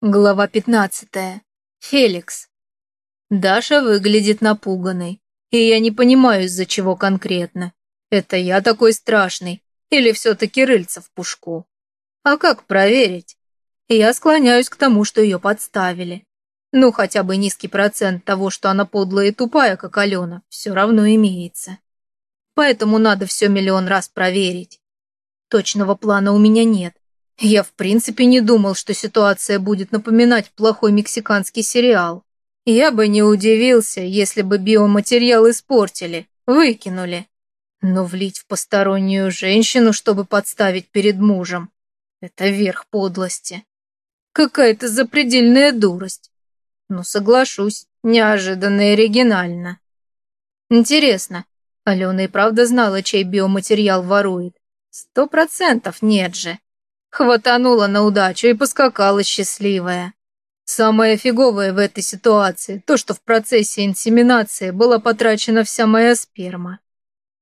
Глава 15. Феликс. Даша выглядит напуганной, и я не понимаю, из-за чего конкретно. Это я такой страшный, или все-таки рыльца в пушку? А как проверить? Я склоняюсь к тому, что ее подставили. Ну, хотя бы низкий процент того, что она подлая и тупая, как Алена, все равно имеется. Поэтому надо все миллион раз проверить. Точного плана у меня нет, я в принципе не думал, что ситуация будет напоминать плохой мексиканский сериал. Я бы не удивился, если бы биоматериал испортили, выкинули. Но влить в постороннюю женщину, чтобы подставить перед мужем, это верх подлости. Какая-то запредельная дурость. Ну, соглашусь, неожиданно и оригинально. Интересно, Алена и правда знала, чей биоматериал ворует? Сто процентов нет же. Хватанула на удачу и поскакала счастливая. Самое фиговое в этой ситуации то, что в процессе инсеминации была потрачена вся моя сперма.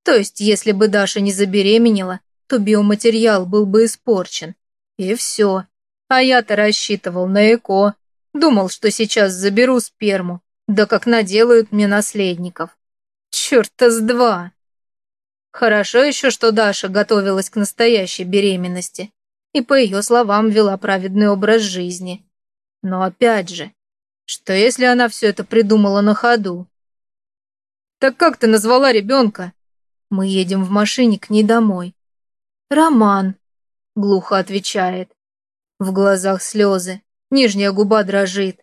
То есть, если бы Даша не забеременела, то биоматериал был бы испорчен. И все. А я-то рассчитывал на ЭКО. Думал, что сейчас заберу сперму. Да как наделают мне наследников. Черт-то с два. Хорошо еще, что Даша готовилась к настоящей беременности и, по ее словам, вела праведный образ жизни. Но опять же, что если она все это придумала на ходу? «Так как ты назвала ребенка?» Мы едем в машине к ней домой. «Роман», — глухо отвечает. В глазах слезы, нижняя губа дрожит.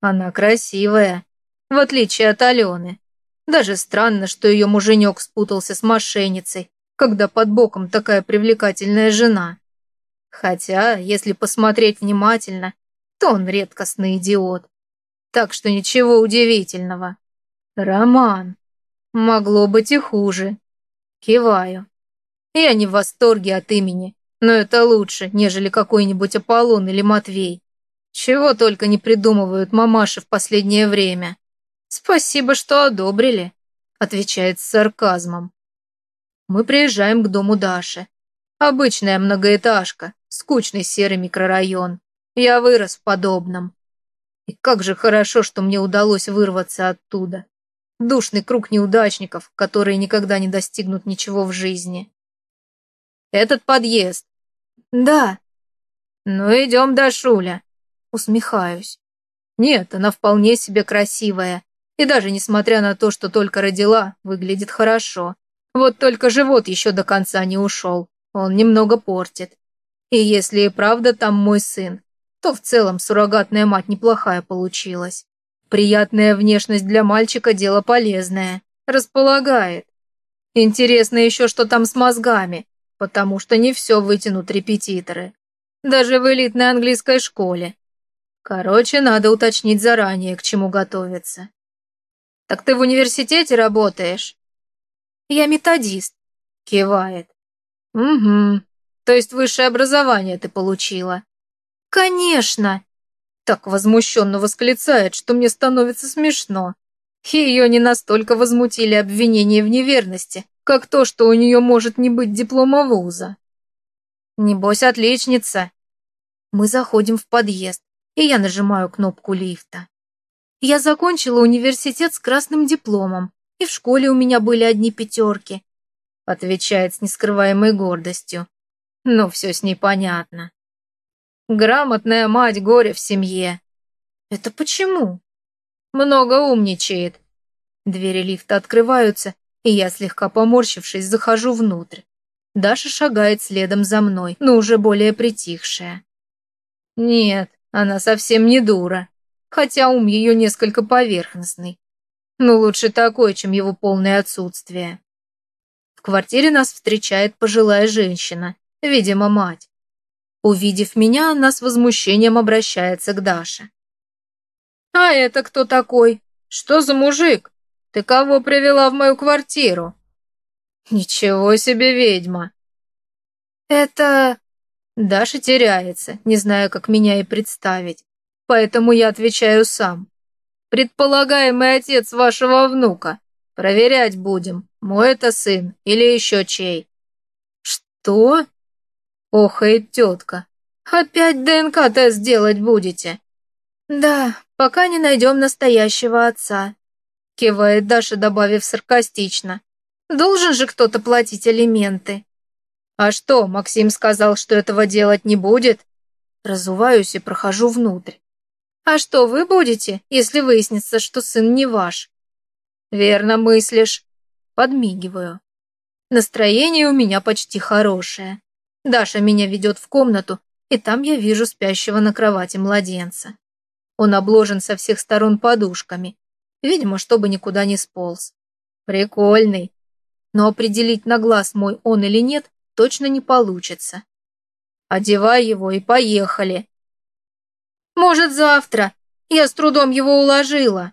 Она красивая, в отличие от Алены. Даже странно, что ее муженек спутался с мошенницей, когда под боком такая привлекательная жена. Хотя, если посмотреть внимательно, то он редкостный идиот. Так что ничего удивительного. Роман. Могло быть и хуже. Киваю. Я не в восторге от имени, но это лучше, нежели какой-нибудь Аполлон или Матвей. Чего только не придумывают мамаши в последнее время. Спасибо, что одобрили, отвечает с сарказмом. Мы приезжаем к дому Даши. Обычная многоэтажка, скучный серый микрорайон. Я вырос в подобном. И как же хорошо, что мне удалось вырваться оттуда. Душный круг неудачников, которые никогда не достигнут ничего в жизни. Этот подъезд. Да. Ну, идем до Шуля. Усмехаюсь. Нет, она вполне себе красивая. И даже несмотря на то, что только родила, выглядит хорошо. Вот только живот еще до конца не ушел. Он немного портит. И если и правда там мой сын, то в целом суррогатная мать неплохая получилась. Приятная внешность для мальчика – дело полезное. Располагает. Интересно еще, что там с мозгами, потому что не все вытянут репетиторы. Даже в элитной английской школе. Короче, надо уточнить заранее, к чему готовиться. «Так ты в университете работаешь?» «Я методист», – кивает. «Угу. То есть высшее образование ты получила?» «Конечно!» Так возмущенно восклицает, что мне становится смешно. Ее не настолько возмутили обвинения в неверности, как то, что у нее может не быть диплома вуза. Небось, отличница. Мы заходим в подъезд, и я нажимаю кнопку лифта. Я закончила университет с красным дипломом, и в школе у меня были одни пятерки, отвечает с нескрываемой гордостью. Но все с ней понятно. Грамотная мать горе в семье. Это почему? Много умничает. Двери лифта открываются, и я, слегка поморщившись, захожу внутрь. Даша шагает следом за мной, но уже более притихшая. Нет, она совсем не дура, хотя ум ее несколько поверхностный. Но лучше такой, чем его полное отсутствие. В квартире нас встречает пожилая женщина, видимо, мать. Увидев меня, она с возмущением обращается к Даше. «А это кто такой? Что за мужик? Ты кого привела в мою квартиру?» «Ничего себе ведьма!» «Это...» Даша теряется, не зная, как меня и представить, поэтому я отвечаю сам. «Предполагаемый отец вашего внука. Проверять будем, мой это сын или еще чей». «Что?» Охает тетка. «Опять ДНК-тест делать будете? Да, пока не найдем настоящего отца. Кивает Даша, добавив саркастично. Должен же кто-то платить алименты. А что, Максим сказал, что этого делать не будет? Разуваюсь и прохожу внутрь. А что вы будете, если выяснится, что сын не ваш? Верно мыслишь. Подмигиваю. Настроение у меня почти хорошее. Даша меня ведет в комнату, и там я вижу спящего на кровати младенца. Он обложен со всех сторон подушками, видимо, чтобы никуда не сполз. Прикольный. Но определить на глаз мой он или нет точно не получится. Одевай его и поехали. Может, завтра. Я с трудом его уложила.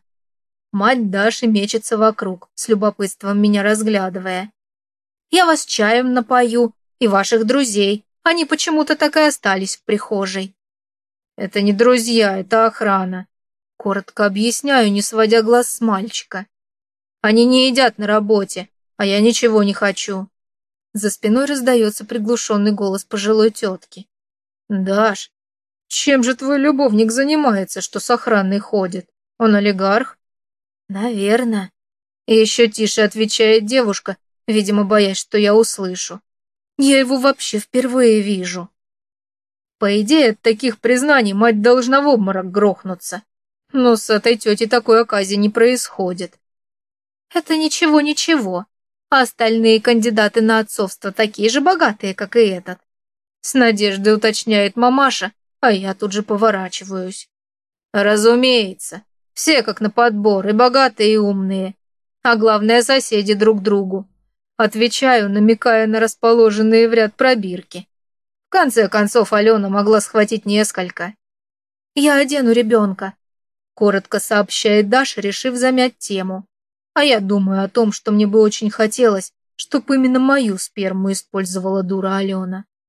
Мать Даши мечется вокруг, с любопытством меня разглядывая. Я вас чаем напою и ваших друзей. Они почему-то так и остались в прихожей. Это не друзья, это охрана. Коротко объясняю, не сводя глаз с мальчика. Они не едят на работе, а я ничего не хочу. За спиной раздается приглушенный голос пожилой тетки. «Даш, чем же твой любовник занимается, что с охраной ходит? Он олигарх?» «Наверно». Еще тише отвечает девушка, видимо, боясь, что я услышу. «Я его вообще впервые вижу». По идее, от таких признаний мать должна в обморок грохнуться. Но с этой тетей такой оказии не происходит. Это ничего-ничего. А остальные кандидаты на отцовство такие же богатые, как и этот. С надеждой уточняет мамаша, а я тут же поворачиваюсь. Разумеется, все как на подбор, и богатые, и умные. А главное, соседи друг другу. Отвечаю, намекая на расположенные в ряд пробирки. В конце концов, Алена могла схватить несколько. «Я одену ребенка», — коротко сообщает Даша, решив замять тему. А я думаю о том, что мне бы очень хотелось, чтобы именно мою сперму использовала дура Алена.